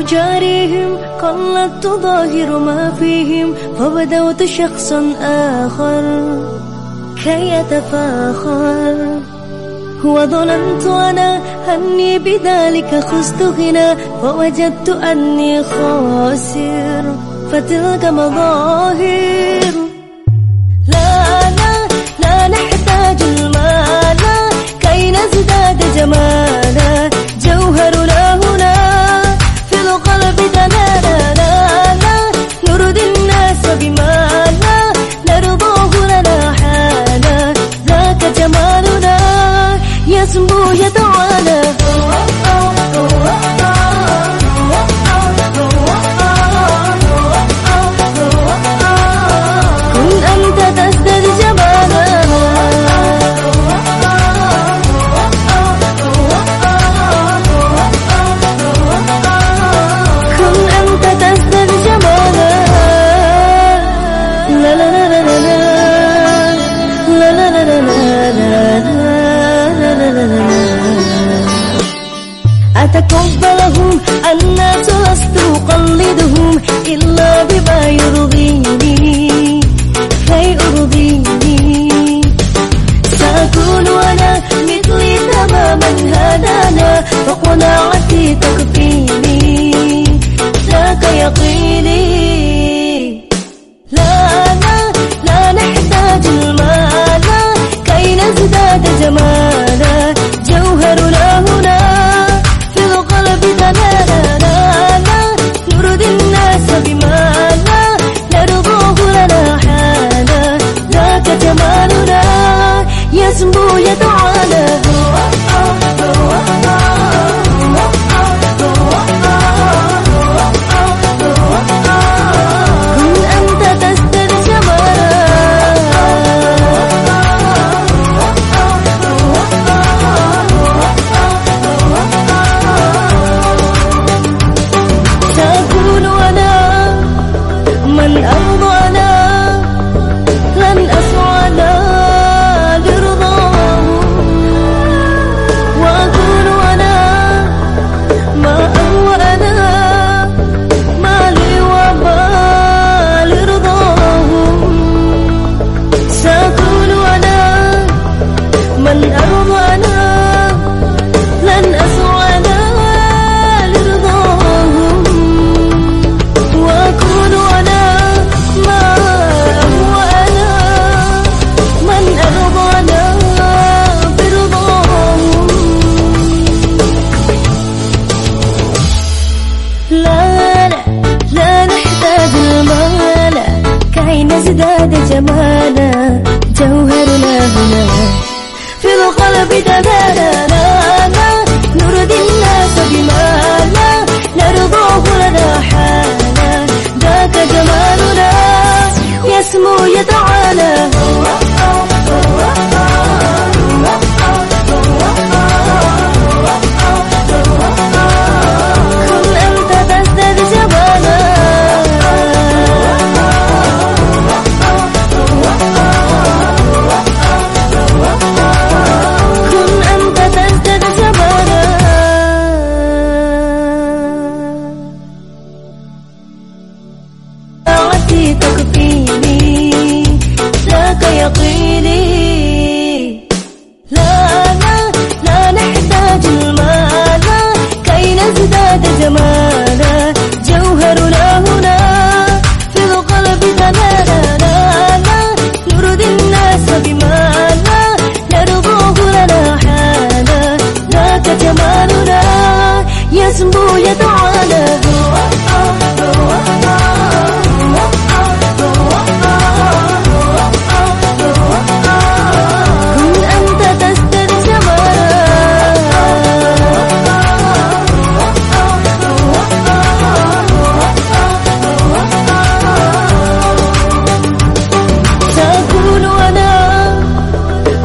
أجاريهم قلت تظاهر ما فيهم فبدوت شخصا آخر كي يتفاخر. وظننت أنا أني بذلك خزت غنى فوجدت أني خاسر فتلك مظاهر. لا لا لا نحتاج المال. كي نزداد جمالا جوهرنا أتقبلهم الناس لست أقلدهم إلا بما يرضيني كي أرضيني سأكون أنا مثلي تماما هدانا فقناعتي تكفيني Oh. جوهرنا هنا؟ في القلب تبادلنا نرضي الناس بمالنا نرضوه لنا حالا. ذاك جمالنا يسمو يتعالى هو. اسمه يدعو على كن أنت تسترجع سأكون أنا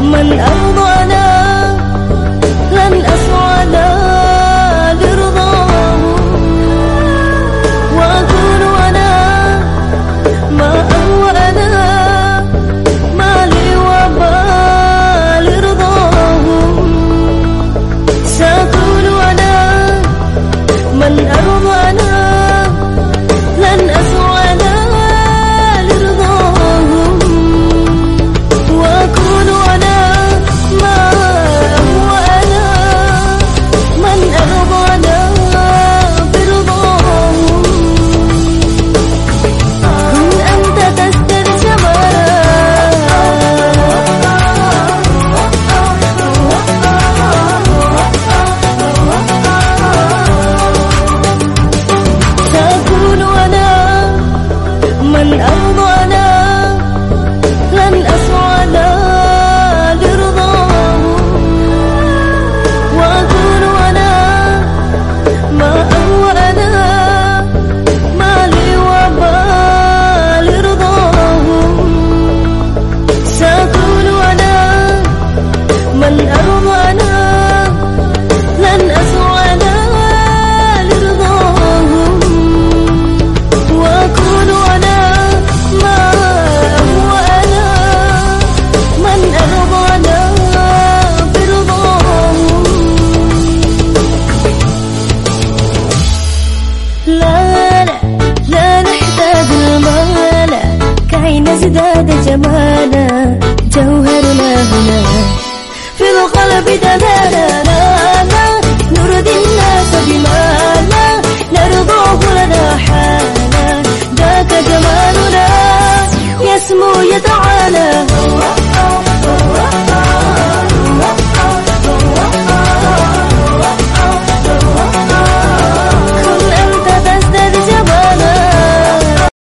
من أرضى أنا. على هواك